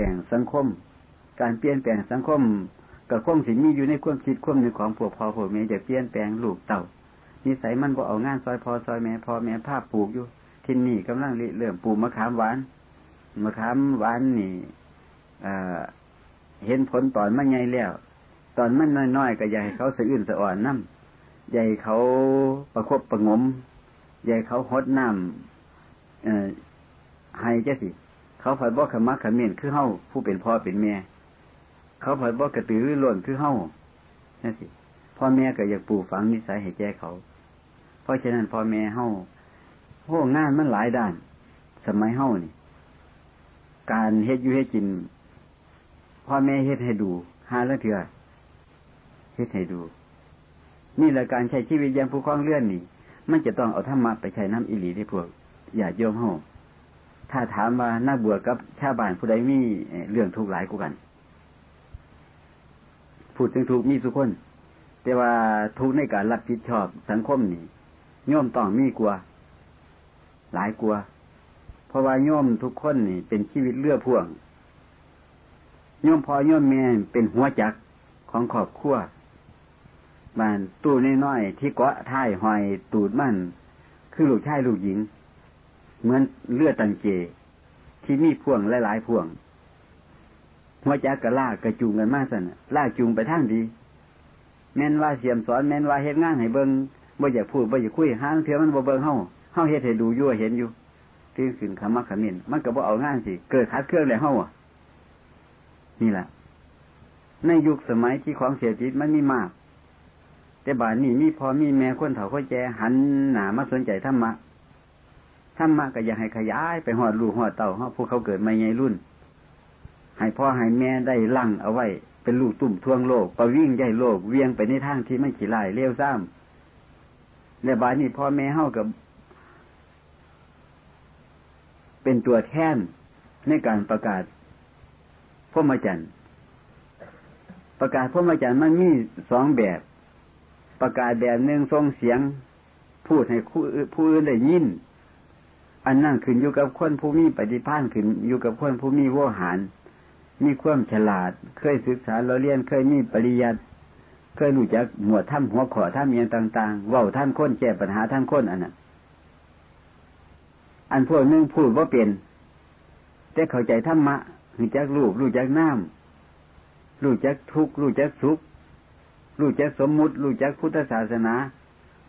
ลงสังคม การเปลี่ยนแปลงสังคมกับคงสิมีอยู่ในความคิดความนึกของพวกพ่อพวกแม่จะเปลี่ยนแปลงลูกเต่านิสัยมันบ่เอางานซอยพอซอยแม่พอแม่ภาพปลูกอยู่ที่นี่กำลังเริ่มปลูกมะขามหวานมะขามหวานนี่เห็นผลตอนมันใหญ่แล้ว ตอนมันน้อยๆก็อยากให้เขาสะอื้นสะอ่อนน้ำใหญ่เขาประคบประงมใหญ่เขาหดน้ำเอ่อให้เจ้สิ เขาผัดบ่ขมักขมิ้นคือเฮ้าผู้เป็นพ่อเป็นแม่เขาผัดบ่กระตือรือร้นคือเฮ้านั่นสิพ่อแม่ก็อยากปลูกฝังนิสัยให้แก่เขา เพราะฉะนั้นพ่อแม่เฮ้าโอ้งานมันหลายด้าน สมัยเฮ้านี่ การเฮ็ดอยู่ให้กิน พ่อแม่เฮ็ดให้ดูหาแล้วเถื่อเฮ็ดให้ดู นี่แหละการใช้ชีวิตอย่างผู้คล้องเลื่อนนี่ มันจะต้องเอาธรรมะไปใช้น้ำอิหลีที่พวกอย่าโยมเฮ้า ถ้าถามว่าน่าบวชกับชาวบ้านผู้ใดมีเรื่องทุกข์หลายกูกันพูดถึงทุกข์มีสุขคน แต่ว่าทุกข์ในการรับผิดชอบสังคมนี่โยมต้องมีกลัว หลายกลัว เพราะว่ายโยมทุกคนนี่ เป็นชีวิตเลือพ่วงโยมพอยโยมแม่เป็นหัวจักของครอบครัวบ้านตู้น้อยๆที่เกาะท้ายหอยตูดมันคือลูกชายลูกหญิง เหมือนเลือดตังเจ ที่มีพ่วงหลายๆพ่วงหัวจักกะลากกระจูงกันมากสันลากจูงไปทางดี แม่นว่าเสียมสอนแม่นว่าเฮ็ดงานให้เบิงบ่อยากพูดบ่อยากคุยห้างเถื่อมันบ่เบิงเฮาเฮาเฮ็ดให้ดูยั่วเห็นอยู่ที่ขึ้นคำมักขมิ้นมันก็บ่เอางานสิเกิดคัดเครื่องแล้วเฮาอะนี่แหละในยุคสมัยที่ของเสียจิตมันมีมาก แต่บาดนี้มีพอมีแม่คนเฒ่าคนแก่หันหนามาสนใจธรรมะ ธรรมะก็อยากให้ขยายไปหอดลูกหอดเต่าเพราะพวกเขาเกิดมาใหญ่รุ่น ให้พ่อให้แม่ได้ลั่งเอาไว้ เป็นลูกตุ่มทวงโลกประวิ่งใหญ่โลก เวียงไปในทางที่ไม่ขี่ไล่เลี้ยวซ้ำในบานนี้พ่อแม่เฮากับเป็นตัวแทนในการประกาศพระมจันทร์ประกาศพระมจันทร์มันมีสองแบบ ประกาศแบบหนึ่งทรงเสียง พูดให้ผู้อื่นได้ยิน อันนั่งขึ้นอยู่กับคนผู้มีปฏิภาณขึ้นอยู่กับคนผู้มีวหาร มีความฉลาด เคยศึกษาเราเรียนเคยมีปริยัติเคยรู้จักหมวดถ้ำหัวขอถ้ำเมียงต่างๆว่าท่านค้นแก้ปัญหาท่านค้นอันนั้นอันพวกนึงพูดว่าเปลี่ยนแต่เข้าใจธรรมะรู้จักรูปรู้จักน้ำรู้จักทุกข์รู้จักสุขรู้จักสมมุติรู้จักพุทธศาสนา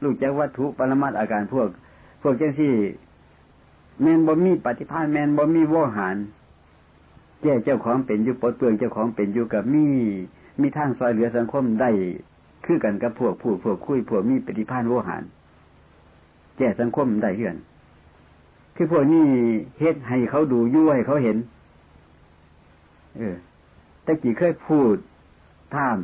รู้จักวัตถุปรมัตอาการพวก พวกเจ้าที่ แมนบ่มีปฏิภาณแมนบ่มีวหารแก้เจ้าของเป็นอยู่ปดเปลืองเจ้าของเป็นอยู่กับมีมีทางซอยเหลือสังคมได้คือกันกับพวกผู้พวกคุยพวกมีปฏิภาณวหารแก้สังคมได้เหือนคือพวกนี้เฮ็ดให้เขาดูยุ่ให้เขาเห็น เออแต่กี่เคยพูดท่าม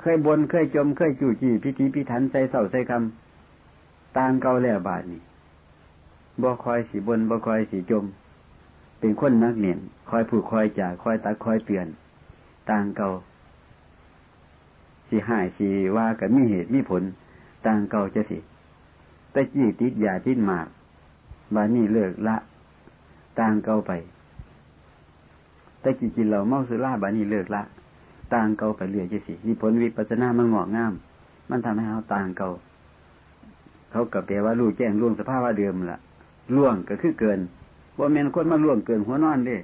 เคยบนเคยจมเคยจู่จี้พิธีพิถันใส่เสาใส่คำตามเก่าแล้วบาทนี่ บ่คอยสีบนบ่คอยสีจม เป็นคนนักเนียนคอยผูกคอยจ่าคอยตักคอยเตือน ต่างเก่าสีหายสีว่ากับมีเหตุมีผล ต่างเก่าจะสิแต่จี้ติดยาติดหมากบานี่เลิกละ ต่างเก่าไปแต่กี่กินเราเมาสุราบานี่เลิกละต่างเก่าไปเรื่อยจะสินี่ผลวิปัสนามันงอกงาม มันทำให้เขาต่างเก่าเขากับแปลว่ารู้แจ้งร่วงสภาพว่าเดิมละ ล่วงก็คือเกินว่าแมนคนมาล่วงเกินหัวนอนเด้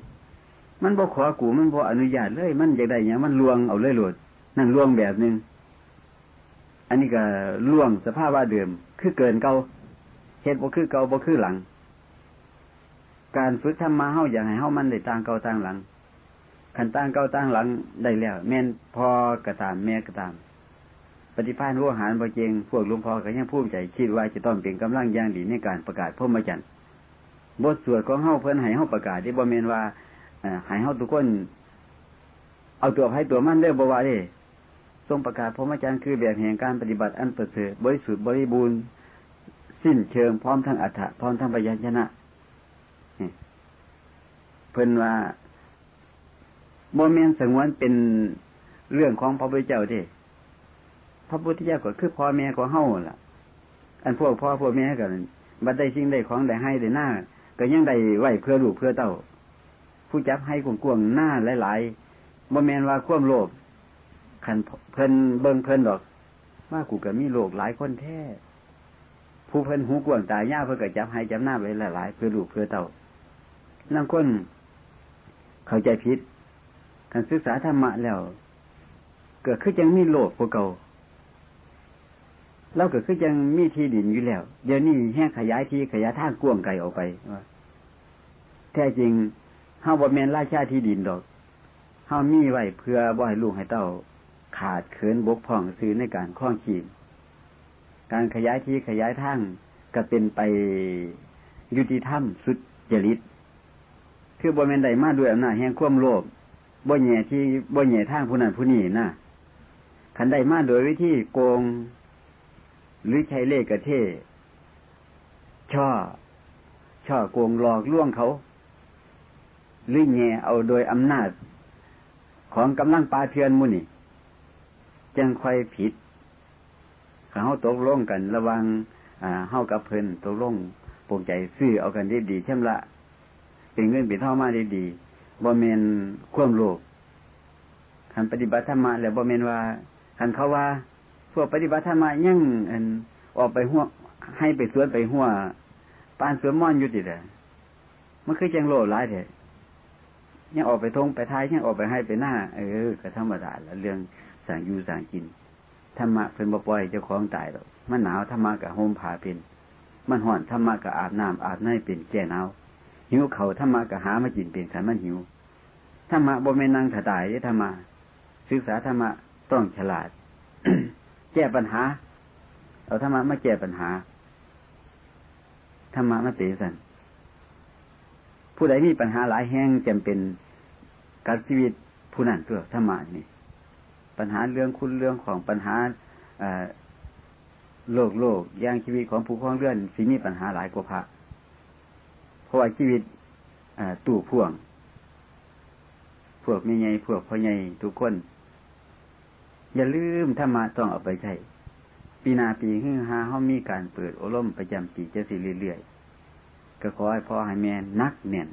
มันบ่ขอกูมันบ่อนุญาตเลย มันอยากได้อย่างมันล่วงเอาเลยหลุดนั่นล่วงแบบหนึ่งอันนี้ก็ล่วงสภาพว่าเดิม คือเกินเก่าเหตุบ่คือเก่าบ่คือหลัง การฝึกทำมาเฮาอย่างไรเฮามันได้ต่างเก่าต่างหลังขันต่างเก่าต่างหลังได้แล้ว แม่นพอกระตามแม่กระตาม ปฏิภาณรู้อาหารบ่เจงพวกลุงพ่อก็ยังพูดใจคิดว่าจะต้องเป็นกำลังอย่างดีในการประกาศพรหมจรรย์บทสวดของเฮาเพิ่นให้เฮาประกาศที่บ่แม่นว่าให้เฮาทุกคน เอาตัวให้ตัวมันได้บ่ว่าเด้ทรงประกาศพรหมจรรย์คือแบบแห่งการปฏิบัติอันประเสริฐบริสุทธิ์บริบูรณ์สิ้นเชิงพร้อมทั้งอัฏฐะพร้อมทั้งปัญญชนะเพิ่นว่าโมเมนสงวนเป็นเรื่องของพระพุทธเจ้าเด้ พระพุทธเจ้าก็คือพ่อแม่ของเฮาล่ะ อันพวกพ่อพวกแม่กันบัดได้สิ่งได้ของได้ให้ได้หน้าก็ยังได้ไหวเพื่อลูกเพื่อเต้า ผู้จับให้กวงๆหน้าหลายๆบ่แมนว่าควมโลภขันเพิ่นเบิ่งเพิ่นดอกว่ากูก็มีโลกหลายคนแท้ผู้เพิ่นหูกวงตายย่าเพื่อก็จับให้จับหน้าไว้หลายๆเพื่อลูกเพื่อเต่านั่งคนเข้าใจผิดการศึกษาธรรมะแล้ว เกิดขึ้นยังมีโลภกว่าเก่า เราเกิดขึ้นยังมีที่ดินอยู่แล้ว เดี๋ยวนี้แห้งขยายที่ขยายทางกวงไกลออกไปแท้จริงเฮาบ่แมนราชาที่ดินดอกเฮามีไว้เพื่อบ่ให้ลูกให้เต้า ขาดเขินบกพ่องซื้อในการคล้องขีดการขยายที่ขยายทางก็เป็นไปยุติธรรมสุดจริตคือบ่แมนใดมาด้วยอำนาจแห่งความโลภบ่แย่ที่บ่แย่ทางผู้นั้นผู้นี้นะขันใดมาโดยวิธีโกง หรือใช้เล่กระเทช่อ ช่อโกงหลอกล่วงเขา หรือแง่เอาโดยอำนาจ ของกำลังปาเทือนมุนี่จังค่อยผิดเขาตกลงกัน ระวังเฮากับเพิ่นตกลงปวงใจซื้อเอากันได้ดีเช่นละเป็นเงินเป็นท่อมาได้ดีบ่เมนคว่มโลกขันปฏิบัติธรรมะแล้วบ่เมนว่าขันเขาว่า พวกปฏิบัติธรรมยังอันออกไปหัวให้ไปสวนไปหัวปานสวนม่อนอยู่ติเด้มันคือจังโลดหลายเถอะยังออกไปทงไปท้ายยังออกไปให้ไปหน้า เออก็ธรรมดาละเรื่องสั่งอยู่สั่งกินธรรมะเป็นบ่ปล่อยเจ้าของตายหรอกมันหนาวธรรมะกับโฮมผ่าเป็น มันห่อนธรรมะกับอาบน้ำอาบน้ำเป็นแก่หนาวหิวเขาธรรมะกับหามากินเป็นขันมันหิวธรรมะบ่แม่นั่งถดายธรรมะศึกษาธรรมะต้องฉลาด แก้ปัญหา เอาธรรมะมาแก้ปัญหาธรรมะมาเตสันผู้ใดมีปัญหาหลายแห้งจำเป็นการชีวิตผู้นั้นตัวธรรมะนี่ปัญหาเรื่องคุณเรื่องของปัญหาโลกโลกย่างชีวิตของผู้คล้องเลื่อนสิมีปัญหาหลายกว่าพระเพราะว่าชีวิตตู่พ่วง พวกแม่ใหญ่พวกพ่อใหญ่ทุกคน อย่าลืมธรรมะต้องเอาไปใช้ปีนาปีขึ้นหาเขามีการเปิดโอลมประจำปีจะสิเรื่อยๆก็ขอให้พ่อให้แม่นักเน่น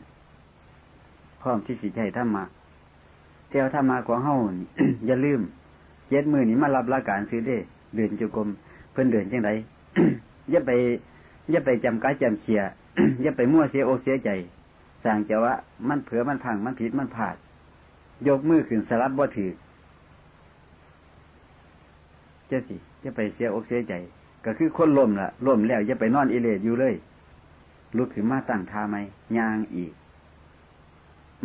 พร้อมที่สิใช้ธรรมะเที่ยวธรรมะของเฮาอย่าลืมเย็ดมือนี้มารับราการซื้อได้เดินจุกรมเพิ่นเดินจังไรอย่าไปอย่าไปจำกายจำเขียอย่าไปมั่วเสียอกเสียใจสั่งจะว่ามันเผือมันพังมันผิดมันผาด ยกมือขึ้นสลับบ่ถือ เจ้าสิจะไปเสียอกเสียใจ ก็คือคนล่มละล่มแล้วอย่าไปนอนอิเลดอยู่เลย ลุกขึ้นมาตั้งท่าไหมยางอีก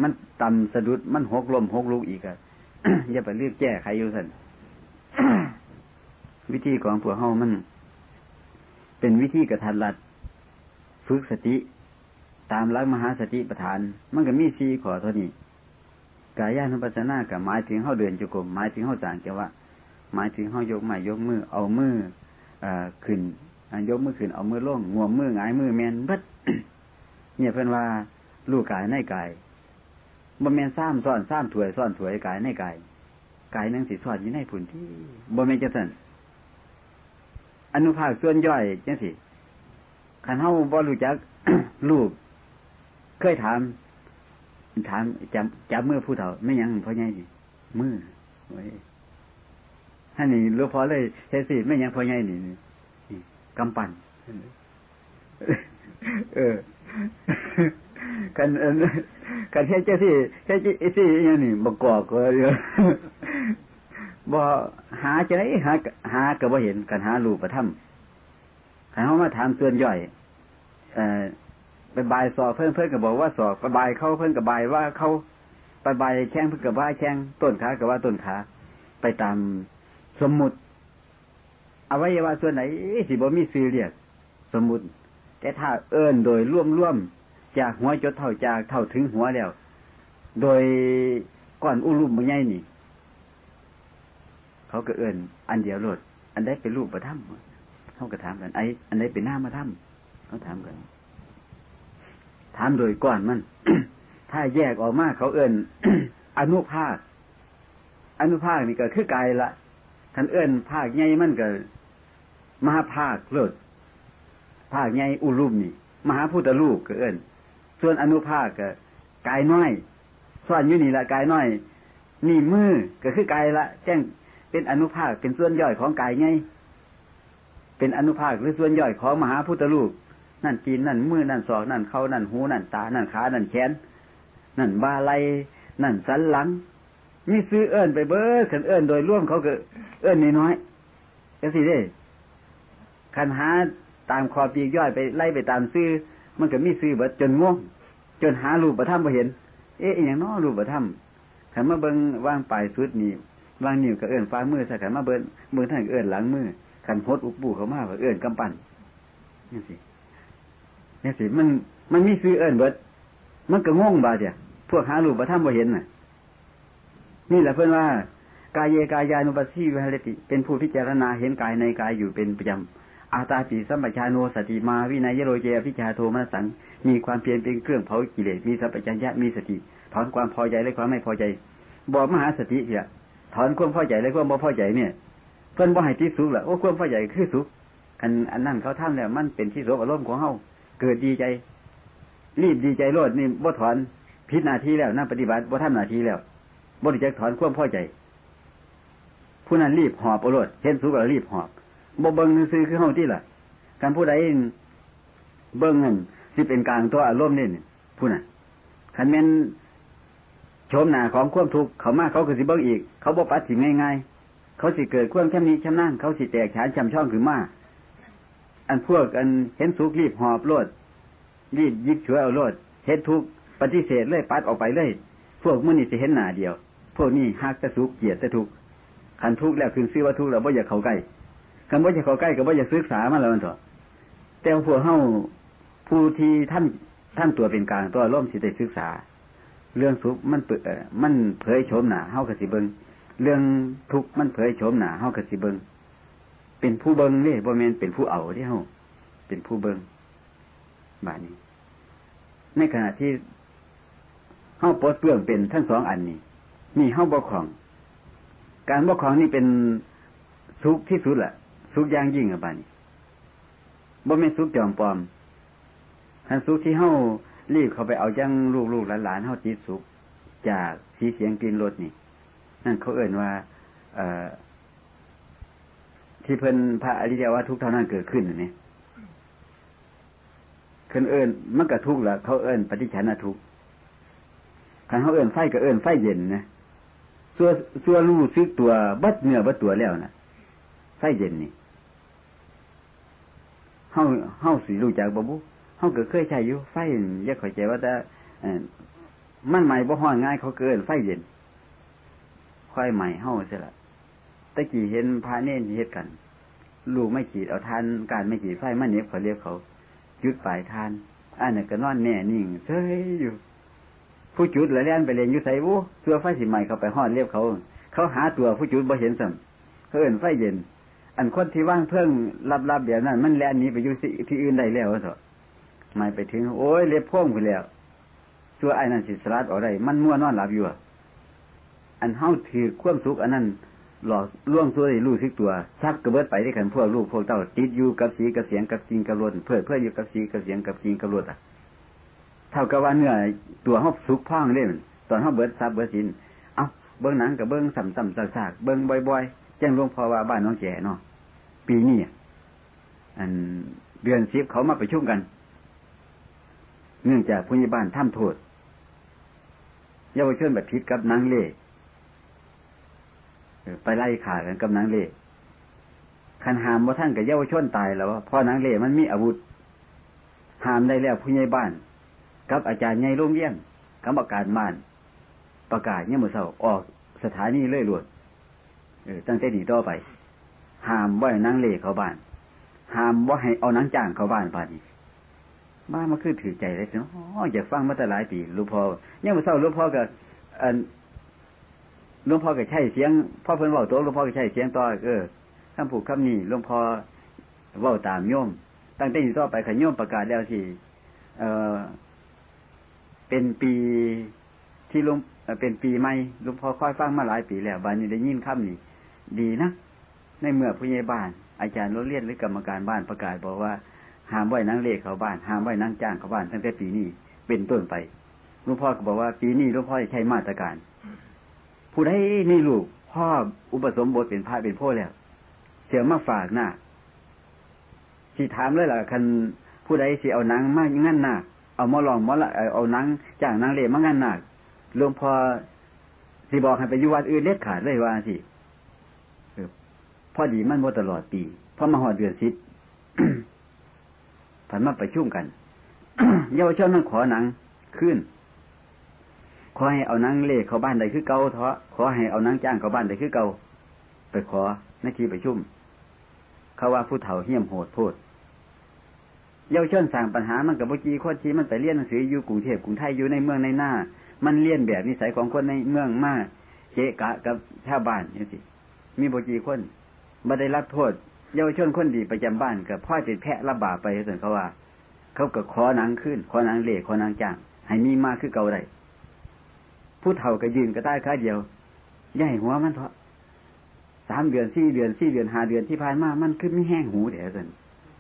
มันต่ำสะดุดมันหกลมหกลูกอีกอะอย่าไปเรียกแก้ใครอยู่สันวิธีของพวเฮามัน เป็นวิธีกระทันรัดฝึกสติ ตามลักมหาสติประธาน มันก็มีสีขอเท่านี้กายานุปัสสนากับหมายถึงเข้าเดินจุกรมหมายถึงเข้าจางจะว่า หมายถึงเข้ายกไม้ยกมือ เอามืออขึ้นยกมือขึ้นเอามือล่งงวมมือหงายมือแมนบัดเนี่ยเพื่อนว่าลูกกายในกายบ่แมนซ้ำซ้อนซ้ำถวยซ้อนถวยกายในกายกายนั่งสิซ้อนอยู่ในผุนที่บ่แมนจะสั่นอนุภาคส่วนย่อยจังสิขันเฮาบ่รู้จักลูกเคยถาม ถามจับจับมือผู้เฒ่าไม่ยังพ่อใหญ่มือไว้ ท่นนี่รู้พอเลยเทสิไม่ยังพ่อใหญ่นี่กำปั้นเออกันเออกันเทเจ้าที่เทจีที่ยังนี่บกอกก็เยอะบ่หาจะไหนหา หาก็บ่เห็นกันหาลูกประทับขันเขามาถามส่วนย่อยไปบายสอบเพื่อนเพื่อนก็บอกว่าสอบไปบายเขาเพื่อนกับบายว่าเขาไปบายแข้งเพื่อนกับว่าแข้งต้นขากับว่าต้นขา ไปตาม สมมุติอวัยวะส่วนไหนสิบ่มีซื้อเรียกสมมุติ แต่ถ้าเอิ้นโดยร่วมร่วมจากหัวจดเท่าจากเท่าถึงหัวแล้ว โดยก้อนอุลุมมันใหญ่นี่ เขาก็เอิ้นอันเดียวโลดอันได้เป็นรูปประทับเขาก็ถามกันไอ้อันไหนเป็นหน้ามาทำเขาถามกันถามโดยก่อนมัน ถ้าแยกออกมาเขาเอิ้นอนุภาคอนุภาคนี่ก็คือกายละ ท่านเอิ้นภาคใหญ่มันก็มหาภาคเลิศภาคใหญ่อุลุมนี่ มหาพุทธลูกก็เอิ้นส่วนอนุภาคก็กายน้อยซ่อนอยู่นี่ละกายน้อย นี่มือก็คือกายละ แจ้งเป็นอนุภาคเป็นส่วนย่อยของกายไงเป็นอนุภาคหรือส่วนย่อยของมหาพุทธลูก นั่นจีนนั่นมือนั่นศอกนั่นเขานั่นหูนั่นตา นั่นขา นั่นแขน นั่นบาไลนั่นสันหลัง มีซื้อเอิญไปเบิร์ขันเอิญโดยร่วมเขาก็เอิญน้อยๆก็สิเด้ขันหาตามคอปีกย่อยไปไล่ไปตามซื้อ มันก็มีซื้อเบิดจนง่วงจนหารูปประทับมาเห็น เอ๊ะอย่างน้อรูปประทับขันมาเบิงว่างปลายสุดนี่วางนิ้วก็เอิญฟ้ามือสักขันมาเบิ้งมือท่านเอิญหลังมือขันพดอุปปูเขามาเอิญกำปั้นนี่สินี่สิมันมันมีซื้อเอิญเบิดมันก็ง่วงบาดเดียพวกหารูปประทับมาเห็นน่ะ นี่แหละเพื่อนว่ากายเยกายานุปัสสีวิหรติ เป็นผู้พิจารณาเห็นกายในกายอยู่เป็นประจำอาตาปีสัมปชาโนสติมาวินัยโรเจพิชาโทมนสัง มีความเพียรเป็นเครื่องเผากิเลสมีสัพพัญญะมีสติ ถอนความพอใจและความไม่พอใจ บอกมหาสติเสียถอนความพอใจและความไม่พอใจเนี่ย เพื่อนบ่ให้ที่สุขแหละโอ้ความพอใจคือสุขอันอันนั้นเขาทำแล้วมันเป็นที่สุขอารมณ์ของเฮาเกิดดีใจ รีบดีใจโลดนี่บ่ถอนพิษนาทีแล้วนั่งปฏิบัติบ่ทำนาทีแล้ว บริจาคถอนความพอใจ ผู้นั้นรีบหอบอรดเห็นสุกแล้วรีบหอบบ่เบิ้งซื้อคือเฮาที่ล่ะ การผู้ใดเบิ้งนั่นสิเป็นกลางตัวอารมณ์นี่ผู้นั้นคันแม่นชมหนาของความทุกข์เขามาเขาก็สิเบิ้งอีก เขาบ่ปัดสิง่ายๆเขาสิเกิดความแค่นี้ช่ำนั่นเขาสิแตกฉานชำช่องขึ้นมาอันพวกอันเห็นสุกรีบหอบโลดรีบยิบช่วยเอาโลดเห็นทุกปฏิเสธเลยปัดออกไปเลย พวกมื่อนี่จะเห็นหนาเดียว พวกนี้หักจะสุกเกียดจะทุกขันทุกแล้วคือซื้อว่าทุกเราบ่อยากเข้าใกล้คันบ่อยากเข้าใกล้ก็บ่อยากศึกษามาแล้วมันเถอะแต่พวกเฮาผู้ที่ท่านท่านตัวเป็นกลางตัวร่มสิได้ศึกษา เรื่องสุขมันเปิดมันเผยโฉมหนาเฮากสิเบิงเรื่องทุกข์มันเผยโฉมหนาเฮากสิเบิงเป็นผู้เบิงนี่บ่แม่นเป็นผู้เอาที่เฮาเป็นผู้เบิงบานี้ ในขณะที่เฮาปลดเปลื้องเป็นทั้งสองอันนี้ นี่เฮาบ่ของ การบ่ของนี่เป็นสุขที่สุดแหละสุขอย่างยิ่งอะบ้านี้บ่แม่นสุขจอมปลอมทันสุขที่เฮารีบเข้าไปเอาจังลูกลูกหลานๆเฮาจิตสุขจากสีเสียงกลิ่นรสนี่ นั่นเขาเอ่นว่า เออที่เพิ่นพระอริยวัตทุกเท่านั้นเกิดขึ้นนี่ขึ้นเอิญมันก็ทุกข์ละเขาเอิญปฏิชันทุกข์ขันเขาเอิญไฟก็เอิญไฟเย็นนะ ส่วนส่วนรู้ซึกตัวบัดเนื้อบัดตัวแล้วนะไฟเย็นนี่เฮาเฮาสีรู้จักบ่บุเฮาก็เคยใช้อยู่ไฟยักเข้าใจว่าแต่มันใหม่บ่ห้อนง่ายเขาเกินไฟเย็นค่อยใหม่เฮาเสียละตะกี้เห็นพระเนนเฮ็ดกันลูกไม่ขีดเอาทานการไม่ขีดไฟมันเน็บเขาเรียกเขาจุดปลายทานอันนี้ก็นอนแน่นิ่งเฉยอยู่ ผู้จุดแล้วเล่นไปเรียนอยู่ใส่วูเสื้อไฟสีใหม่เขาไปห้อนเรียบเขา เขาหาตัวผู้จุดบ่เห็นสัมเขาเอินไฟเย็น อันคนที่ว่างเพิ่งรับๆแบบนั้น มันแล่นนี้ไปอยู่ที่อื่นได้แล้วเถอะไม่ไปถึง โอ้ยเล็บพ่งไปแล้วตัวไอ้นั่นสิสลัดออกได้มันมั่วนอนหลับอยู่อันเฮาถือความสุขอันนั้นหลอกล่วงตัวได้รู้สึกตัวชักกระเบิดไปได้กันพวกลูกพวกเต้าติดอยู่กับสีกับเสียงกับจริงกับรดเพื่อเพื่ออยู่กับสีกับเสียงกับจริงกับรดอะ เท่ากับว่าเนื้อตัวเฮาสุกพ่องเล่นตอนเฮาเบิดซับเบิดสิน เอาเบิ้งหนังกับเบิ้งสัมสัมซากซากเบิ้งบ่อยๆแจ้งหลวงพ่อว่าบ้านน้องแก่เนาะปีนี้อันเดือนสิบเขามาไปชุ่มกัน เนื่องจากผู้ใหญ่บ้านทำโทษเยาวชนแบบพิษกับนางเล่ไปไล่ขากันกับนางเล่คันหามว่าท่านกับเยาวชนตายแล้วว่าพ่อนางเล่มันมีอาวุธหามได้แล้วผู้ใหญ่บ้าน กับอาจารย์ใหญ่โรงเรียนกรรมการบ้าน ประกาศเนี่ยมือเศร้าออกสถานีเลื่อยลวดเออตั้งแต่ดีต่อไปห้ามว่าให้นางเล่เขาบ้านห้ามว่าให้เอานางจ้างเขาบ้านป่านนี้บ้านมันคือถือใจเลยเนาะอ๋ออยากฟังมาแต่หลายปีลูกพ่อเนี่ยมือเศร้าลูกพ่อกับอันหลวงพ่อก็ใช่เสียงพ่อเพิ่นว่าตัวหลวงพ่อก็ใช่เสียงต่อเออคำผูกคำนี้หลวงพ่อว่าตามโยมตั้งแต่อยู่ต่อไปขยโยมประกาศแล้วสิเออ เป็นปีที่ลุงเป็นปีใหม่ลวงพ่อค่อยฟังมาหลายปีแล้วบานนี้ได้ยินคำนี้ดีนะในเมื่อผู้ใหญ่บ้าน อาจารย์รถเลียนหรือกรรมการบ้านประกาศบอกว่าห้ามไหว้นั่งเลขเขาบ้านห้ามไหว้นั่งจ้างเขาบ้านตั้งแต่ปีนี้เป็นต้นไปลุงพ่อก็บอกว่า ปีนี้ลุงพ่อจะใช้มาตรการ ผู้ใดนี่ลูกพ่ออุปสมบทเป็นพระเป็นพ่อแล้วเสียมาฝากหน้าสิถามเลยล่ะคันผู้ใดสิเอานังมากงั้นหน้า เอามาลองมาละเอานังจ้างนางเล่มางันหน้าหลวงพ่อสิบอกให้ไปอยู่วัดอื่นเล็ดขาดเลยว่าสิพอดีมันโมตลอดปีพอมาหอดเดือนสิบผันมาไปชุ่มกันเยาวชนนั่งขอหนังขึ้น ขอให้เอานังเล่เข้าบ้านใดคือเก่าเถาะขอให้เอานังจ้างเข้าบ้านใดคือเก่าไปขอในที่ไปชุ่มเขาว่าผู้เฒ่าเหี้ยมโหดโพด เยาวชนสั่งปัญหามันกับบุจีโคชีมันไปเรียนหนังสืออยู่กรุงเทพกรุงไทยอยู่ในเมืองในหน้า มันเลียนแบบนิสัยของคนในเมืองมากเจกะกับชาวบ้านนี่สิมีบุจีคนบ่ได้รับโทษ เยาวชนคนดีประจำบ้านกับพ่อติดแพะระบาไปส่วนเขาว่า เขาก็ขอหนังขึ้นขอหนังเล่ขอหนังจ้างให้มีมากคือเก่าได้ผู้เฒ่าก็ยืนก็ใต้ข้าเดียวย่ายหัวมันเถอะสามเดือนสี่เดือนสี่เดือนห้าเดือนที่ผ่านมามันขึ้นไม่แห้งหูเดี๋ยวสิ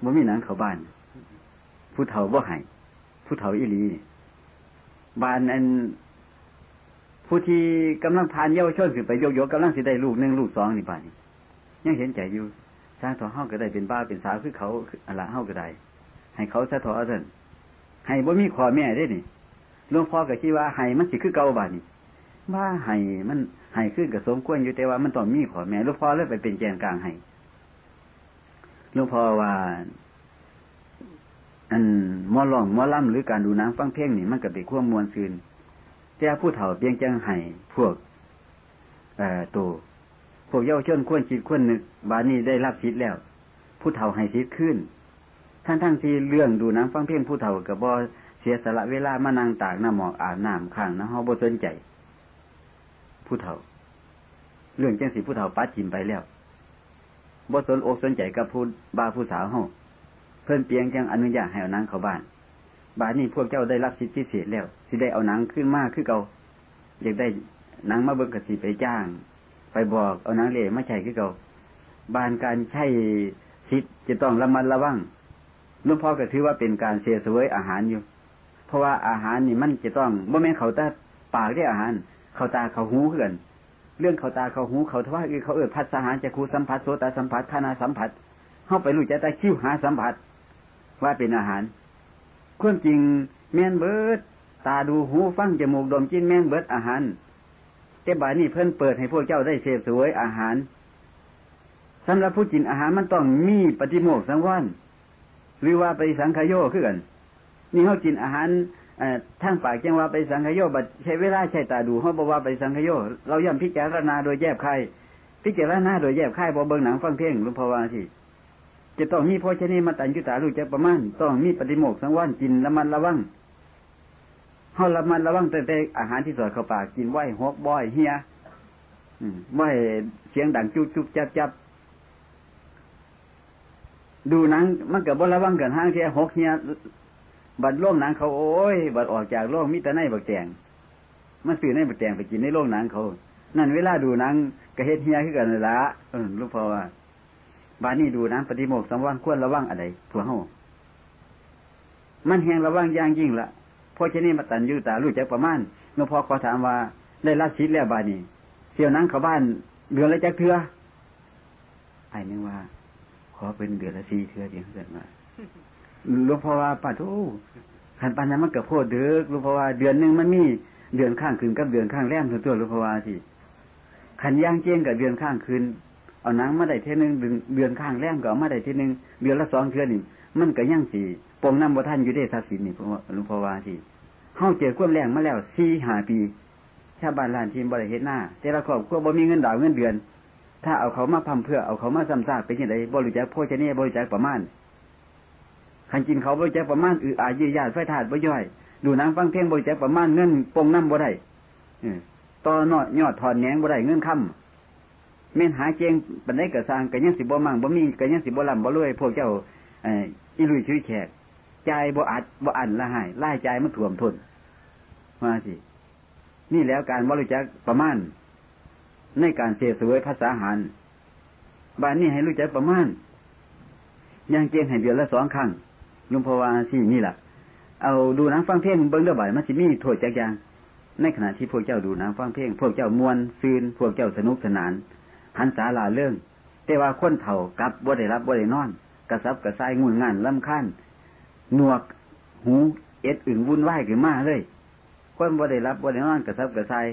มันมีหนังเขาบ้าน ผู้เฒ่าบ่ให้ผู้เฒ่าอิลีบ้านอันผู้ที่กำลังพานเยาวชนขึ้นไปโยกโยกกำลังสิได้ลูกหนึ่งลูกสองนี่ป่านยังเห็นใจอยู่สร้างถอเฮาก็ได้เป็นบ้าเป็นสาวคือเขาอะไรเฮาก็ได้ ให้เขาสะทอเถินให้บ่มีขอแม่ได้นี่หลวงพ่อก็คิดว่าให้มันสิคือเก่าบานนี่ว่าให้มันให้ขึ้นกับสมควรอยู่แต่ว่ามันต้องมีขอแม่หลวงพ่อเลยไปเป็นแกนกลางให้หลวงพ่อว่า อันมอลองมอล่ำหรือการดูน้ำฟังเพลงนี่มันก็เป็นขั้วมวลซืนแต่ผู้เฒ่าเพียงจังให้พวก เอ่อตัวพวกเยาวชนควรคิดควรนึกบานี้ได้รับสิทธิ์แล้ว ผู้เฒ่าให้สิทธิ์ขึ้นท่านทั้งที่เรื่องดูน้ำฟังเพลงผู้เฒ่ากับบอเสียสละเวลามานั่งตากหน้ำหมอกอาบน้ำข้างนะเฮาบ่สนใจ ผู้เฒ่า เรื่องจังสีผู้เฒ่าปัดจิมไปแล้วบ่สนอกสนใจกับผู้บาผู้สาวเฮา เพิ่นเปียงจังอนุญาตให้เอานางเข้าบ้าน บาดนี้พวกเจ้าได้รับสิทธิพิเศษแล้ว สิได้เอานางขึ้นมาคือเก่าอยากได้นางมาเบิ่งกสิไปจ้าง ไปบอกเอานางเล่ไม่ใช่คือเก่าบานการใช้สิทธิจะต้องระมัดระวังลุงพ่อก็ถือว่าเป็นการเสียสวยอาหารอยู่ เพราะว่าอาหารนี่มันจะต้องบ่แม่นเขาตาปากได้อาหาร เขาตาเขาหูเขื่อนเรื่องเขาตาเขาหูเขาทว่าคือเขาเอิดพัดสหารจะคูสัมผัสโสตสัมผัสคานาสัมผัสเข้าไปรู้ใจตาคิ้วหาสัมผัส ว่าเป็นอาหารควจริงแม่นเบิด ตาดูหูฟังจมูกดมกินแม่นเบิดอาหารแต่บานี้เพิ่นเปิดให้พวกเจ้าได้เสพสวยอาหารสำหรับผู้กินอาหารมันต้องมีปฏิโมกสังวรหรือว่าไปสังขโยขึ้นนี่เขากินอาหารทางปากจังว่าไปสังขโยบัดใช้เวลาใช้ตาดูเขาบอกว่าไปสังขโยเราย่ำพิจารณาโดยแยบคายพิจารณาโดยแยบคายพอเบิ่งหนังฟังเพลงหลวงพ่อว่าที่ จะต้องมีพ่อชนีมาตัญจุตาลูกจะประมาณ ต้องมีปฏิโมกสังวรกินละมันระวังเขาละมันระวังแต่แต่อาหารที่สอดเข้าปากกินไหวหกบ่อยเฮียไหวเสียงดังจุ๊บจุ๊บจับจับดูหนังมันเกับบระวังเกันห้างที่หกเฮียบัดโล่งหนังเขาโอ้ย บัดออกจากโล่งมิตรในบักแตงมันสื่อในบักแตงไปกินในโล่งหนังเขา นั่นเวลาดูหนังกระเฮ็ดเฮียขึ้นกันเลยละเออลูกพ่อว่า บานนี้ดูนะปฏิโมกสังวรควรระวังอะไรพวกเฮามันแหงระวังอย่างยิ่งละพราะฉะนี้มาตันยูตารู้จักประมาณเมื่อพอขอถามว่าได้รับชิดแล้วบานี้เสี่ยวนังเขาบ้านเดือนละจักเทือไอ้นึกว่า ขอเป็นเดือนละสี่เทือเดียวเกิดมาหลวงพ่อว่าปัดโอ้ขันปันนั้นมันเกิดโพดเดือกหลวงพ่อว่าเดือนหนึ่งมันมีเดือนข้างคืนกับเดือนข้างแรมตัวตัวหลวงพ่อว่าที่ขันย่างเจียงกับเดือนข้างคืน เอานังมาได้เท่นึงเดือนข้างแรมก็เอามาได้เท่นึงเดือนละสองเทือนี่มันก็ยั่งสี่ปงน้ำบ่ท่านอยู่ได้ทรัพย์สินนี่หลวงพ่อว่าที่เฮาเจอความแรงมาแล้วสี่หาปีชาวบ้านลานทีมบริเฮ็ดหน้า แต่ละครอบครัวบ่มีเงินดาวเงินเดือน ถ้าเอาเขามาพัมเพื่อเอาเขามาซ้ำซากเป็นยังไงบริจาคโภชเนียบริจาคประมาณขันกินเขาบริจาคประมาณอืออายืญาติไฟถาดบ่ย่อย ดูนางฟังเพลงบริจาคประมาณเงินปงน้ำบ่ได้ต่อนอยอดถอนแหนงบ่ได้เงินค่ำ เม่นหาเจงปันไดกระสร้างกันยังสิบ่มั่งบ่มีกันยังสิบ่ลำบ่รวยพวกเจ้าอีลุยชื้อแขกใจบ่อัดบ่อันละหายไล่ใจมันถ่วมทนมาสิ นี่แล้วการบริจาคประมาณ ในการเสียสวยภาษาหันบ้านนี้ให้รู้จักประมาณยังเกณฑ์ให้เดือนละสองครั้งลุงพวาสี่นี่แหละเอาดูนังฟังเพลงเบิ้งเด้อบ่ายมันสิมีโทษจักอย่างในขณะที่พวกเจ้าดูนังฟังเพลงพวกเจ้ามวนซืนพวกเจ้าสนุกสนาน หันสาลาเรื่องแต่ว่าคนเฒ่ากับบ่ได้รับบ่ได้นอน กระซับกระซายงุนงานลำคันหนวกหูเอ็ดอึ่งวุ่นวายขึ้นมาเลย คนบ่ได้รับบ่ได้นอนกระซับกระซาย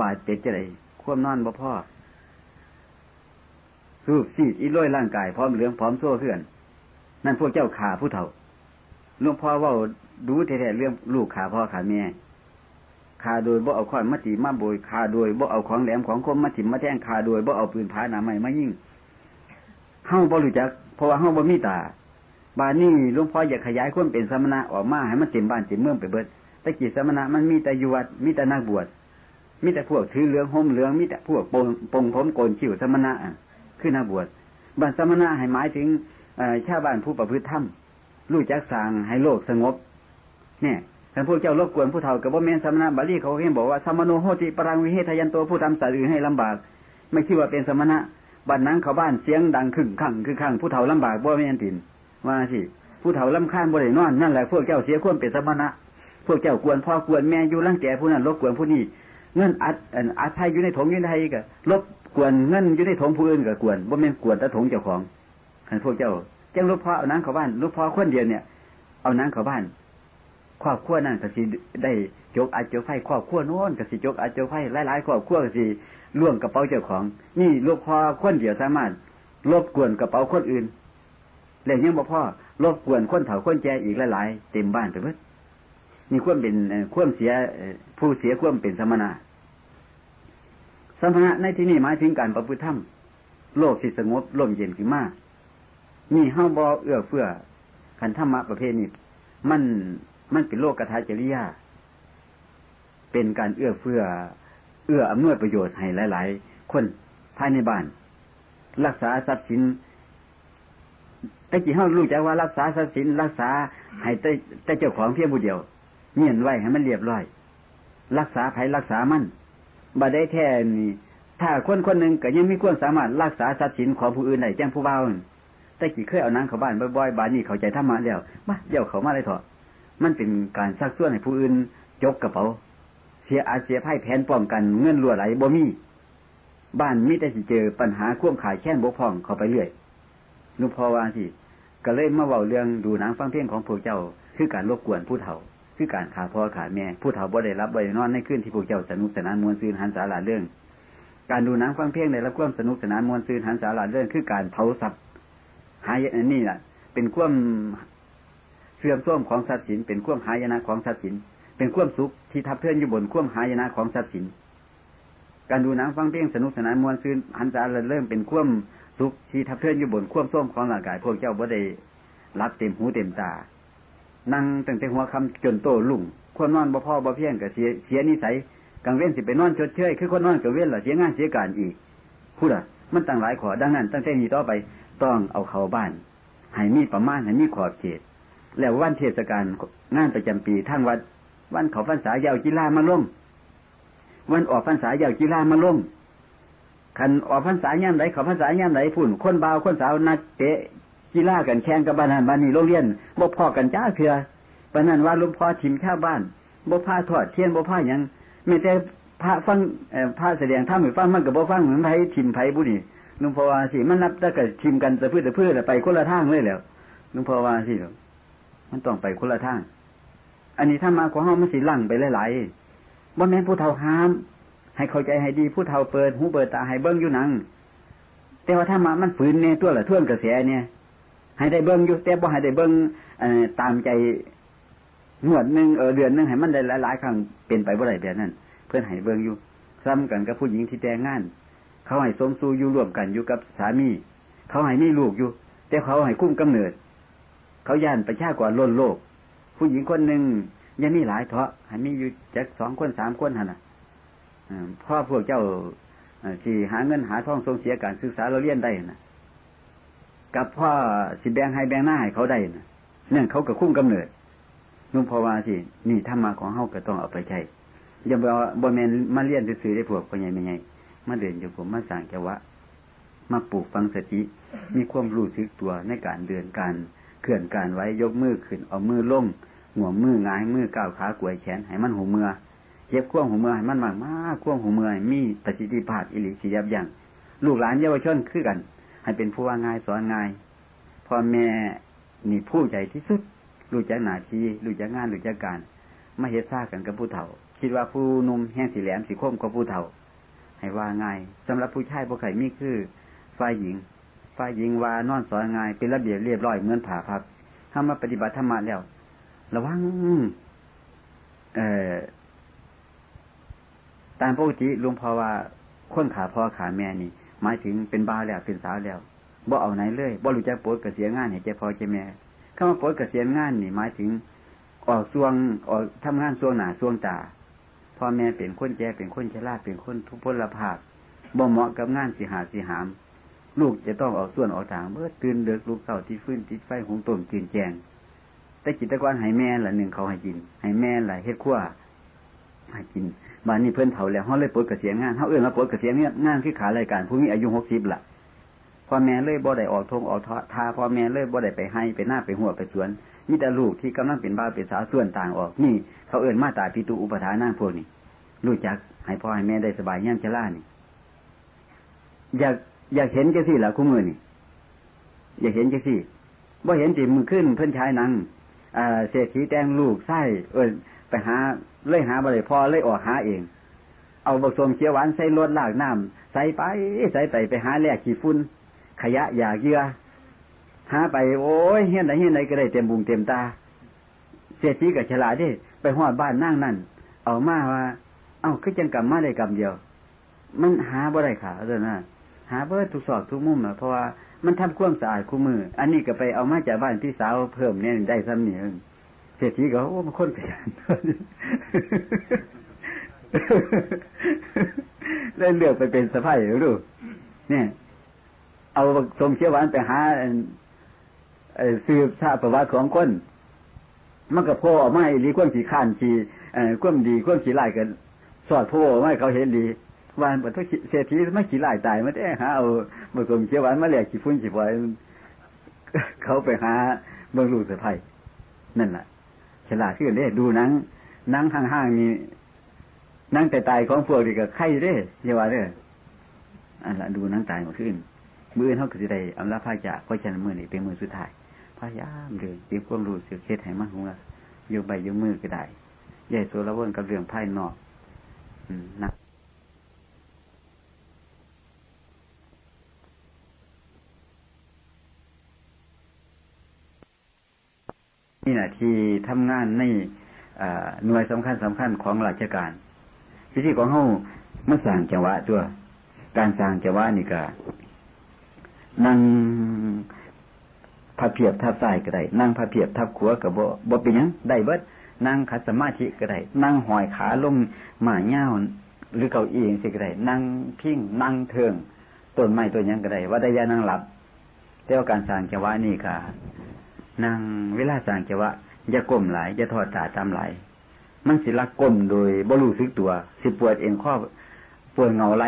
บาดเจ็บจะไดควมนอนบ่พ่อสูบซีดอีร้อยร่างกายพร้อมเหลืองพร้อมโซ่เพื่อน นั่นพวกเจ้าขาผู้เฒ่าหลวงพ่อว่าดูแท้ๆเรื่องลูกขาพ่อขาแม่ ขาโดยบ่เอาข้อนมาตีมาโบยขาโดยบ่เอาของแหลมของคมมาถิ่มมาแทงขาโดยบ่เอาปืนผาหนาใหม่มายิ่งเฮาบ่รู้จัก เพราะว่าเฮาบ่มีตาบานนี้หลวงพ่ออยากขยายความเป็นสมณะออกมาให้มันเต็มบ้านเต็มเมืองไปเบิดตะกี้สมณะมันมีแต่ยวดมีแต่นักบวชมีแต่พวกถือเหลืองห่มเหลืองมีแต่พวกปงปงผมโกนขิวสมณะคือนักบวชบันสมณะให้หมายถึงชาวบ้านผู้ประพฤติธรรมรู้จักสร้างให้โลกสงบ เนี่ย ท่านพวกเจ้ารบกวนผู้เฒ่ากับว่าเมนสมณะบาลีเขาเห็นบอกว่าสมโนโหติปรังวิเฮทยันตัวผู้ทำสารือให้ลำบาก ไม่คิดว่าเป็นสมณะบัดนั้นเขาบ้านเสียงดังขึ้นขังคือขังผู้เฒ่าลำบากบ่เมนตินว่าสิผู้เฒ่าลำคาญบ่ได้นอนนั่นแหละพวกเจ้าเสียควรเป็นสมณะพวกเจ้ากวนพ่อกวนแม่อยู่ร่างแก่ผู้นั้นรบกวนผู้นี้เงินอัดอัดไทยอยู่ในถงอยู่ในไทยก็ลบกวนเงินอยู่ในถงผู้อื่นก็กวนบ่แม่นกวนแต่ถงเจ้าของท่านพวกเจ้าจังลูกพ่อเอานังเขาบ้านลูกพ่อคนเดียวเนี่ยเอานังเขาบ้าน ครอบครัวนั่นก็สิได้จกอาจจกไฟครอบครัวโน้นก็สิจกอาจจกไฟหลายๆครอบครัวก็สิล่วงกระเป๋าเจ้าของ นี่ลูกพ่อคนเดียวสามารถลบกวนกระเป๋าคนอื่นแล้วยังบอกพ่อลบกวนคนเฒ่าคนแก่อีกหลายๆเต็มบ้านไปเบิดนี่ควมเป็นควมเสียผู้เสียควมเป็นสมณะสมณะในที่นี้หมายถึงการประพฤติธรรมโลกสิสงบร่มเย็นขึ้นมานี่ห้าบอเอื้อเฟื้อขันธรรมะประเภทนี้มัน มันเป็นโลกกทาจริยา เป็นการเอื้อเฟื้อ เอื้ออำนวยประโยชน์ให้หลาย ๆ คนภายในบ้าน รักษาทรัพย์สินแต่กี่ห้ารู้จักว่ารักษาทรัพย์สินรักษาให้แต่เจ้าของเพียงผู้เดียวเงียนไว้ให้มันเรียบร้อย รักษาไผรักษามันบ่ได้แท้นี่ถ้าคนคนหนึ่งก็ยังมีความสามารถรักษาทรัพย์สินของผู้อื่นได้แจ้งผู้เบาแต่กี่เคยเอานางเข้าบ้านบ่อยๆบ้านนี้เขาใจธรรมะแล้วมาเดี๋ยวเขามาเลยเถอะ มันเป็นการซักซ้วนให้ผู้อื่นจกกระเป๋า เสียอาเสียไพ่แผนป้องกันเงินรั่วไหลบ่มีบ้านมิแต่สิเจอปัญหาควมขายแค้นบกพร่องเข้าไปเรื่อยลุงพ่อว่าสิก็เลยมาเว้าเรื่องดูหนังฟังเพลงของพวกเจ้า คือการรบกวนผู้เฒ่า คือการขาพ่อขาแม่ ผู้เฒ่าบ่ได้รับบ่ได้นอนในคืนที่พวกเจ้าสนุกสนานมวลซืนหันสาราเรื่อง การดูหนังฟังเพลงในรับความสนุกสนานมวลซืนหันสาราเรื่อง คือการเผาทรัพย์หายนี่แหละเป็นความ เสื่อมส้มของทรัพย์สินเป็นควมหายนะของทรัพย์สิน เป็นควมสุขที่ทับเพื่อนอยู่บนควมหายนะของทรัพย์สิน การดูหนังฟังเพลงสนุกสนานมวลซืนหันสาราเริ่มเป็นควมสุขที่ทับเพื่อนอยู่บนควมส้มของร่างกาย พวกเจ้าบ่ได้รับเต็มหูเต็มตา นั่งตั้งแต่หัวคำจนโตลุ่งคนนอนบ่พ่อบ่เพียงกับเสียเสียนิสัยกังเว้นสิไปนอนชดเชยคือคนนอนกับเว้นหรอเสียงานเสียการอีกพูดอะมันตั้งหลายขอดังนั้น ตั้งแต่นี้ต่อไปต้องเอาเข้าบ้านให้มีประมาณให้มีขอบเขต แล้ววันเทศกาลงานประจำปีทั้งวัด วันเขาพรรษายาวกีฬามาลงวันออกพรรษายาวกีฬามาลงขันออกพรรษาย่ำไหนเขาพรรษาย่ำไหนฝุ่นคนบ่าวคนสาวนักเตะกีฬากันแข่งกับบ้านบ้านนี้โรงเรียนบ่พอกันจ้าเถื่อปานนั้นว่าลุงพ่อทิมชาวบ้านบ่ผ้าทอดเทียนบ่ผ้ายังไม่แต่พระฟังพระแสดงถ้ามือฟังมันกับบ่ฟังเหมือนไผ่ทิมไผ่บุรีลุงพ่อว่าสิมันนับแต่กับทิมกันแต่เพื่อแต่เพื่อไปคนละทางเลยแล้วลุงพ่อว่าสิ มันต้องไปคนละทาง อันนี้ถ้ามาของห้องมันสิลั่งไปหลายๆบ่แม่นผู้เฒ่าห้าม ให้เข้าใจให้ดีผู้เฒ่าเปิดหูเปิดตาให้เบิ้งอยู่หนัง แต่ว่าถ้ามามันฝืนเนี่ยตัวละท่วนกระแสเนี่ย ให้ได้เบิ้งอยู่แต่บ่ให้ได้เบิ้งตามใจงวดหนึ่งเออเดือนหนึ่งให้มันได้หลายๆครั้งเป็นไปบ่ได้แบบนั้น เพื่อนให้เบิ้งอยู่ซ้ำกันกับผู้หญิงที่แต่งงาน เขาให้สมสู่อยู่ร่วมกันอยู่กับสามี เขาให้มีลูกอยู่ แต่เขาให้คุ้มกำเนิด เขาย่านประชากว่าล้นโลก ผู้หญิงคนหนึ่งยังมีหลายเถาะให้มีอยู่จากสองคนสามคนฮะนะพ่อพวกเจ้าที่หาเงินหาทองทรงเสียการศึกษาเราเรียนได้นะกับพ่อสิแบงให้แบงหน้าให้เขาได้นะเนี่ยเขาก็คุ้มกำเนิดนุ่งพอว่าสินี่ถ้ามาของเฮาก็ต้องเอาไปใช้อย่าบ่บ่แมนมาเรียนซื่อได้พวกพ่อใหญ่ไม่ใหญ่มาเดินอยู่ผมมาสั่งแกวะ มาปลูกฟังสติมีความรู้สึกตัวในการเดินการ เขื่อนการไว้ยกมือขึ้นเอามือลงหัวมือง่ายมือก้าวขากวยแขนให้มันหูเมือเย็บข่วงหูเมือให้มันมากมากข่วงหูเมือมีประสิทธิภาพอิริสิยับยั้งลูกหลานเยาวชนคือกัน ให้เป็นผู้ว่าง่ายสอนง่ายพ่อแม่นี่ผู้ใจที่สุดรู้จักหน้าที่รู้จักงานรู้จักการไมาเฮ็ดซ่ากันกับผู้เฒ่า คิดว่าผู้นุ่มแห้งสีแหลมสีคมกับผู้เฒ่า ให้ว่าง่ายสำหรับผู้ชายผู้ไข่มีคือฝ่ายหญิง ฝ่ายหญิงวานอนสอนง่ายเป็นระเบียบเรียบร้อยเหมือนผ่าพับถ้ามาปฏิบัติธรรมะแล้ว ระวังเอ่อตามปกติหลวงพ่อว่าคนขาพ่อขาแม่นี่ หมายถึงเป็นบ้าแล้วเป็นสาวแล้วบ่เอาไหนเลยบ่รู้จักปวดกระเสียงานเห็นใจพ่อใจแม่คำว่าปวดกระเสียงานนี่หมายถึง ออกช่วงออกทำงานช่วงหนาช่วงตาพ่อแม่เป็นคนแก่เป็นคนชราเป็นคนทุพพลภาพบ่เหมาะกับงานสิหาสิหาม ลูกจะต้องออกส่วนออกทางเมื่อตื่นเดือกลูกเก่าที่ฟื้นติดไฟหงต้มตื่นแจงแต่จิตกรให้แม่ละหนึ่งเขาให้กินให้แม่ละเฮ็ดขั้วให้กินบ้านนี้เพื่อนเผาแล้วเขาเลยปวดกระเสียงงานเขาเอื้อนมาปวดกระเสียงเนี่ยงานที่ขารายการผู้มีอายุหกสิบละพ่อแม่เลยบ่ได้ออกทงออกทาพ่อแม่เลยบ่ได้ไปให้ไปหน้าไปหัวไปสวนมีแต่ลูกที่กำลังเป็นบ้าเป็นสาวส่วนต่างออกนี่ เขาเอื้อนมาตาพิตูอุปทานนั่งพวกนี้รู้จักให้พ่อให้แม่ได้สบายย่ำชล่านี่อยาก อยากเห็นจังสี่ละคู่มือนี่อยากเห็นจังสี่บ่เห็นจีมือขึ้นเพื่อนชายนังเศรษฐีแตงลูกไส้เออไปหาเลยหาบ่ได้พอเล่ยออกหาเอง เอาบกสมเขียวหวานใส่รถลากน้ำใส่ไปใส่ไปไปหาแลกขี้ฝุ่นขยะอยากเยื่อหาไปโอ้ยเฮียนไหนเฮียนไหนก็ได้เต็มบุงเต็มตา เศรษฐีกับฉลาดดิไปหอดบ้านนั่งนั่นเอามาว่า เอ้าคือจังกรรมมาได้กรรมเดียว มันหาบ่ได้ขาเด้อนะ หาเบิดทุกซอกทุกมุมอะเพราะว่ามันทำความสะอาดคู่มือ อันนี้ก็ไปเอามาจากบ้านพี่สาวเพิ่มเนี่ยได้ซ้ำเนี่ยเศรษฐีก็โอ้มันคนขยันเล่นเลือกไปเป็นสะพ้ายหรือเนี่ย เอาสมเชี่ยวหวานไปหาสืบทราบประวัติของคนมันก็พ่อออกมาอีรีความขี้ข้านขี้ความดีความขี้ไล่กันสอดพ่อออกมาเขาเห็นดี วันบทุเศรษฐีไม่ขี้ไล่ตายมันแอ่หาเอาเมื่อสมเชี่ยวหวานมาแหลกขี้ฟุ้นขี้ฝอยเขาไปหาเมืองลูกสะพ้ายนั่นแหละฉลาดขึ้นเด้ดูนังนังห่างๆนี่นังแต่ตายของพวกนี่ก็ไข่เด้เยาว่าเด้ออันละดูนังตายมาขึ้นมือเท่ากับสิได้อำลาพาจากก็ฉันมือนี่เป็นมือสุดท้ายพยายามเดินเตรียมความรู้สึกเช็ดให้มันหัวโยใบโยมือก็ได้ใหญ่โซละวนกับเรื่องภายนอก อืมนะ นี่นะที่ทำงานในหน่วยสำคัญสำคัญของราชการวิธีของเขาเมื่อสั่งจังหวะตัว การสร้างจังหวะนี่ก็นั่งพระเพียบทับใส่ก็ได้นั่งพระเพียบทับขัวกับบ่บ่เป็นยังได้เบิดนั่งขัดสมาธิก็ได้นั่งห้อยขาลงหมาเง่าหรือเก้าอี้สิก็ได้นั่งพิงนั่งเทิงต้นไม้ต้นยังก็ได้ว่าได้ยานั่งหลับแต่ว่าการสร้างจังหวะนี่ค่ะ นั่งเวลาสร้างจังหวะอย่าก้มหลายอย่าทอดตาตามหลายมันสิลักก้มโดยบ่รู้สึกตัว สิปวดเองข้อปวดเงาไร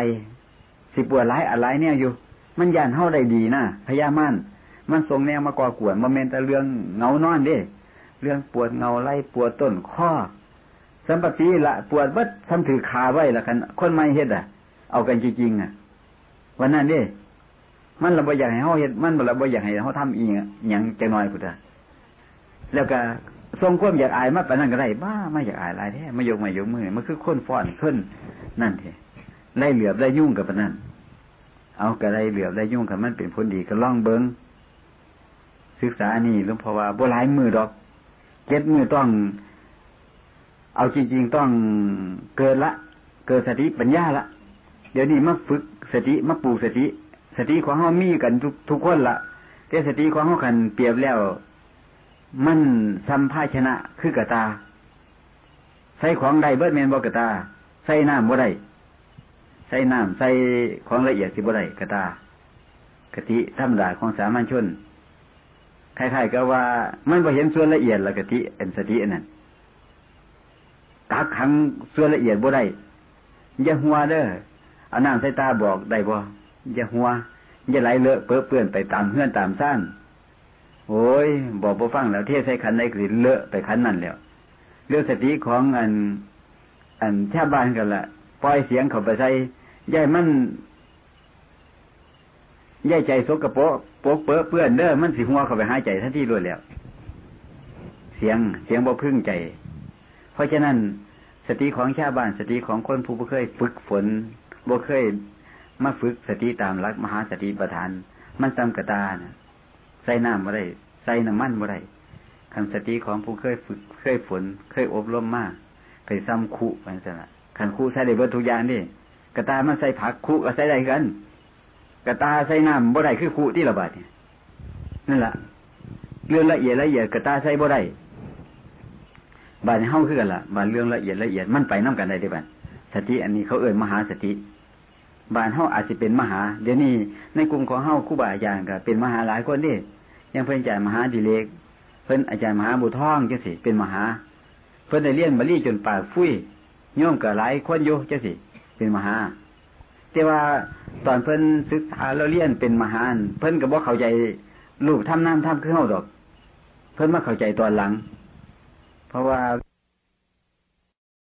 สิปวดไรอะไรเนี่ยอยู่ มันยันเท่าได้ดีนะพยามันมันทรงแนวมาก่อกวนมาเมนแต่เรื่องเงานอนเด้ เรื่องปวดเงาไรปวดต้นข้อสัมปติละปวดบัดทำถือขาไว้ละกัน คนไม่เฮ็ดอะ เอากันจริงๆอะ วันนั้นเด้ มันเราบ่อยากให้เขาเฮ็ดมันเราบ่อยากให้เขาทำอีกอย่างจะน้อยพุทธะแล้วก็ทรงความอยากอายมาปนั่นก็ได้บ้าไม่อยากอายอะไรแท้ไม่ยกไม่ยกมือมันคือค้นฟ้อนขึ้นนั่นเถอะไล่เหลือบไล่ยุ่งกับปนั่นเอากระไรเหลือบไล่ยุ่งกับมันเป็นผลดีก็ล่องเบิงศึกษานี่หลวงพ่อว่าบ่หลายมือดอกเก็ดมือต้อง เอาจริง ๆ ต้องเกิดละ เกิดสติปัญญาละ เดี๋ยวนี้มาฝึกสติมาปลูกสติ สติของเขามีกันทุกทุกคนละแต่สติของเขาคันเปรียบแล้ว มันสัมภาชนะคือกระตา ใส่ของใดเบิดเมนบอกระตา ใส่น้ำบ่ได้ใส่น้ำใส่ของละเอียดสิบ่ได้กระตากติธรรมดาของสามัญชนคล้ายๆก็ว่ามันบ่เห็นส่วนละเอียดละกติอันสติอันนั้นกักขังส่วนละเอียดบ่ได้อย่าหัวเด้อเอาน้ำใส่ตาบอกได้บ่ อย่าหัว อย่าไหลเลอะเปื้อเปื้อนไปตามเฮือนตามซ่านโอ้ยบอกบ่ฟังแล้วเทศใส่ขันได้กลิ่นเลอะไปขันนั่นแล้วเรื่องสติของอัน อันชาบ้านกันละปล่อยเสียงเขาไปใส่ย่ายมันย่ายใจสกปรกปกเปื้อเปื้อนเด้อมันสิหัวเขาไปหายใจทันทีรวดแล้ว เสียงเสียงบ่พึ่งใจ เพราะฉะนั้นสติของชาบ้านสติของคนผู้บ่เคยฝึกฝนบ่เคย มาฝึกสติตามหลักมหาสติประธาน มันจำกระตานะใส่น้ำบ่ได้ใส่น้ำมันบ่ได้คำสติของผู้เคยฝึกเคยฝนเคยอบรมมากไปซ้ำคุมันสนะขันคุใส่ได้เบิดทุกอย่างนี่กระตามันใส่ผักคุก็ใส่ได้กันกระตาใส่น้ำบ่ได้คือคุที่ระบาดเนี่ยนั่นแหละเรื่องละเอียดละเอียดกระตาใส่บ่ได้บาดในห้องคือกันละบาดเรื่องละเอียดละเอียดมันไปน้ากันได้ได้บ้านสติอันนี้เขาเอ่ยมหาสติ บานเฮาอาจจะเป็นมหา เดี๋ยวนี้ในกลุ่มของเฮาคู่บ่าอาจารย์ก็เป็นมหาหลายคนนี่ยังเพิ่นอาจารย์มหาดิเลก เพิ่นอาจารย์มหาบุท่องจังสิเป็นมหา เพิ่นได้เรียนบาลี่จนปากฟุ้ยโยมก็หลายคนอยู่จังสิเป็นมหา แต่ว่าตอนเพิ่นศึกษาแล้วเรียนเป็นมหาเพิ่นก็บ่เข้าใจลูกทำน้ำทำคือเฮาดอก เพิ่นมาเข้าใจตอนหลัง เพราะว่า